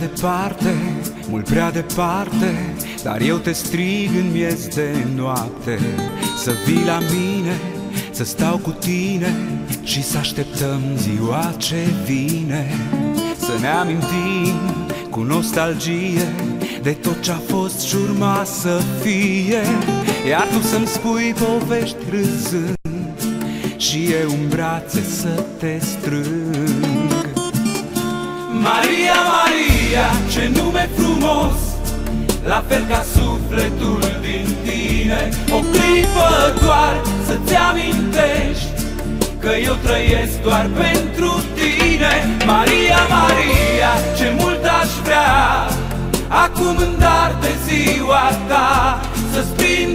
departe, mult prea departe Dar eu te strig în miez de noapte. Să vii la mine, să stau cu tine Și să așteptăm ziua ce vine. Să ne amintim cu nostalgie De tot ce-a fost și urma să fie. Iar tu să-mi spui povești râzând Și eu în brațe să te strâng Maria, Maria, ce nume frumos! La fel ca sufletul din tine. O clipă doar să-ți amintești Că eu trăiesc doar pentru tine. Maria, Maria, ce mult aș vrea Acum în dar de ziua ta Să-ți prind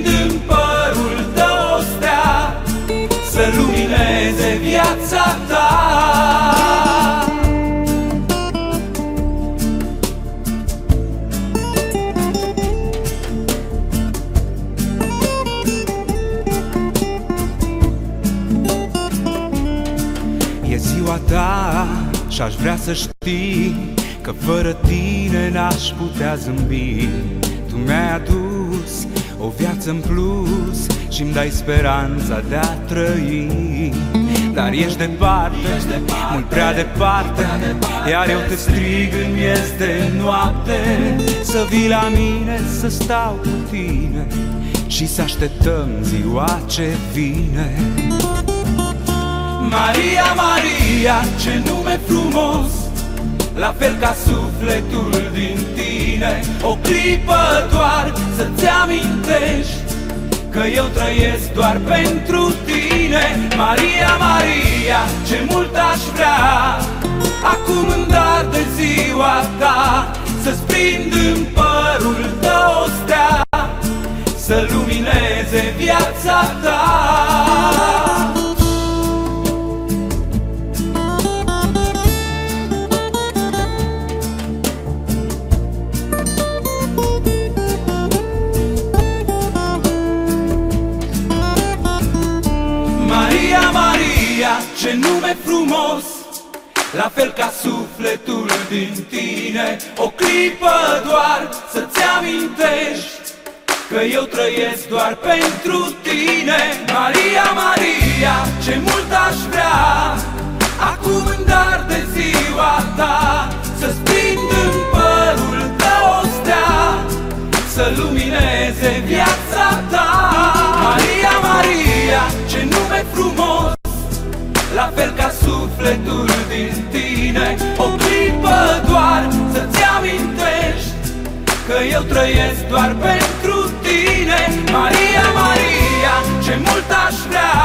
ziua ta și aș vrea să știi Că fără tine n-aș putea zâmbi. Tu mi-ai adus o viață în plus și îmi dai speranța de a trăi. Dar ești departe, ești departe mult prea departe, prea departe. Iar eu te strig în miez de noapte. Să vii la mine, să stau cu tine Și să așteptăm ziua ce vine Maria, Maria, ce nume frumos! La fel ca sufletul din tine O clipă doar să-ți amintești Că eu trăiesc doar pentru tine. Maria, Maria, ce mult aș vrea Acum în dar de ziua ta Să-ți prind în părul tău stea Să lumineze viața ta nume frumos La fel ca sufletul din tine. O clipă doar să-ți amintești Că eu trăiesc doar pentru tine. Maria, Maria, ce mult aș vrea Acum în dar de ziua ta Să-ți prind în părul tău o stea Să lumineze viața la fel ca sufletul din tine. O clipă doar să-ți amintești Că eu trăiesc doar pentru tine. Maria, Maria, ce mult aș vrea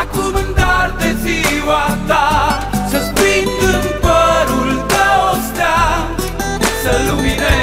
Acum în dar de ziua ta. Să-ți prind în părul tău o stea Să luminezi